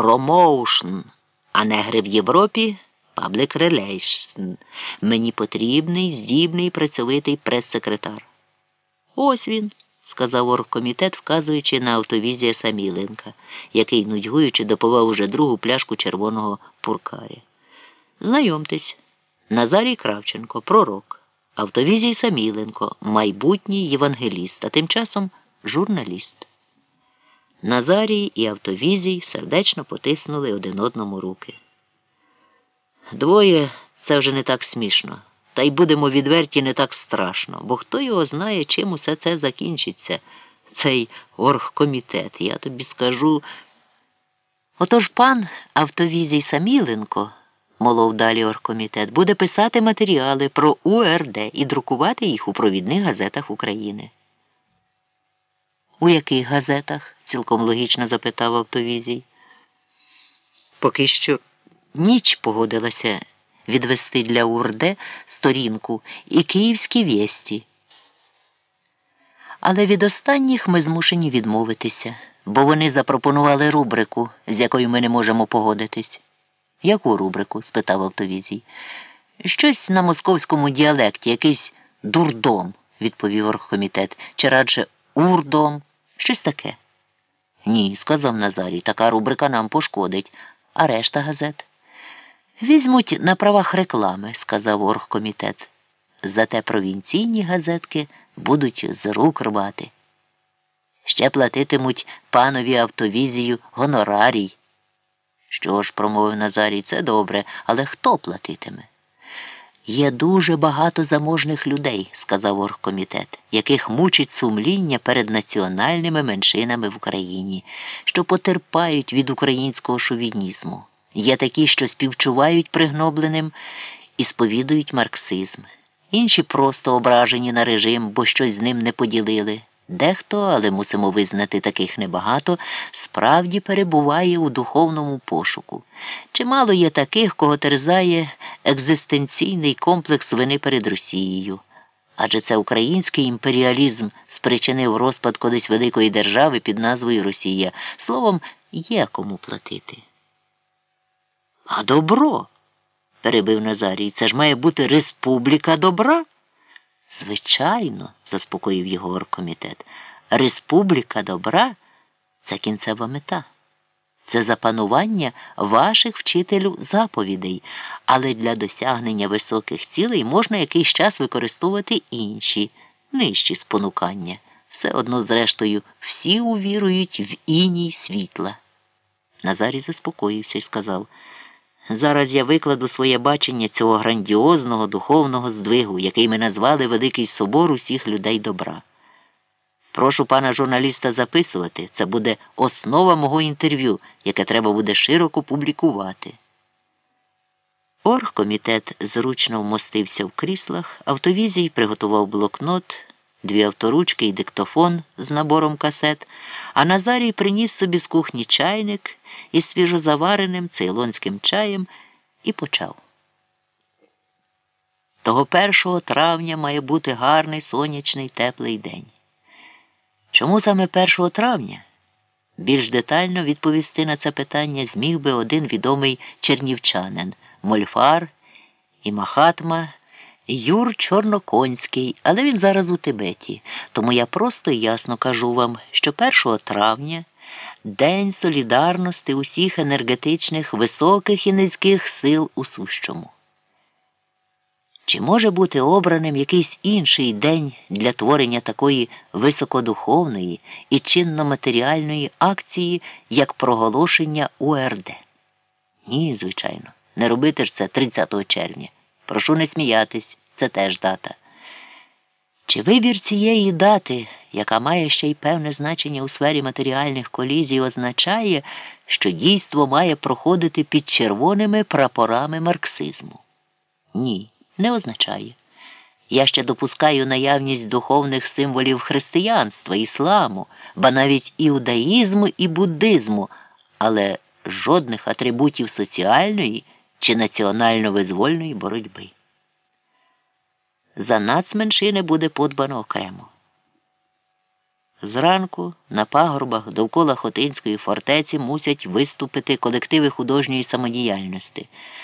promotion, а негри в Європі public relation. Мені потрібний, здібний, працьовитий прес-секретар. Ось він, сказав оргкомітет, вказуючи на автовізія Самійленка, який, нудьгуючи, допивав уже другу пляшку червоного пуркаря. Знайомтесь, Назарій Кравченко, пророк, автовізій Самійленко, майбутній євангеліст, а тим часом журналіст. Назарій і автовізій сердечно потиснули один одному руки. Двоє це вже не так смішно, та й будемо відверті не так страшно, бо хто його знає, чим усе це закінчиться, цей оргкомітет, я тобі скажу. Отож пан автовізій Саміленко, молов далі оргкомітет, буде писати матеріали про УРД і друкувати їх у провідних газетах України. У яких газетах? Цілком логічно запитав автовізій. Поки що ніч погодилася відвести для УРД сторінку і київські вєсті. Але від останніх ми змушені відмовитися, бо вони запропонували рубрику, з якою ми не можемо погодитись. Яку рубрику? спитав автовізій. Щось на московському діалекті, якийсь дурдом, відповів оргкомітет, чи радше урдом, щось таке. Ні, сказав Назарій, така рубрика нам пошкодить, а решта газет. Візьмуть на правах реклами, сказав оргкомітет. Зате провінційні газетки будуть з рук рвати. Ще платитимуть панові автовізію гонорарій. Що ж, промовив Назарій, це добре, але хто платитиме? Є дуже багато заможних людей, сказав оргкомітет, яких мучить сумління перед національними меншинами в Україні, що потерпають від українського шовінізму. Є такі, що співчувають пригнобленим і сповідують марксизм. Інші просто ображені на режим, бо щось з ним не поділили. Дехто, але мусимо визнати таких небагато, справді перебуває у духовному пошуку. Чимало є таких, кого терзає екзистенційний комплекс вини перед Росією. Адже це український імперіалізм спричинив розпад колись великої держави під назвою Росія. Словом, є кому платити. А добро, перебив Назарій, це ж має бути республіка добра. Звичайно, заспокоїв його оргкомітет, Республіка добра це кінцева мета. Це запанування ваших вчителю заповідей, але для досягнення високих цілей можна якийсь час використовувати інші, нижчі спонукання. Все одно, зрештою, всі увірують в іній світла. Назарій заспокоївся і сказав. Зараз я викладу своє бачення цього грандіозного духовного здвигу, який ми назвали Великий Собор усіх людей добра. Прошу пана журналіста записувати, це буде основа мого інтерв'ю, яке треба буде широко публікувати. Оргкомітет зручно вмостився в кріслах, автовізій приготував блокнот, дві авторучки і диктофон з набором касет, а Назарій приніс собі з кухні чайник із свіжозавареним цейлонським чаєм і почав. Того першого травня має бути гарний сонячний теплий день. Чому саме 1 травня? Більш детально відповісти на це питання зміг би один відомий чернівчанин Мольфар і Махатма Юр Чорноконський, але він зараз у Тибеті. Тому я просто і ясно кажу вам, що 1 травня День солідарності усіх енергетичних високих і низьких сил у сущому. Чи може бути обраним якийсь інший день для творення такої високодуховної і чинно-матеріальної акції, як проголошення УРД? Ні, звичайно, не робити ж це 30 червня. Прошу не сміятись, це теж дата. Чи вибір цієї дати, яка має ще й певне значення у сфері матеріальних колізій, означає, що дійство має проходити під червоними прапорами марксизму? Ні, не означає. Я ще допускаю наявність духовних символів християнства, ісламу, ба навіть іудаїзму і буддизму, але жодних атрибутів соціальної чи національно-визвольної боротьби. За нацменшини буде подбано окремо. Зранку на пагорбах довкола Хотинської фортеці мусять виступити колективи художньої самодіяльності.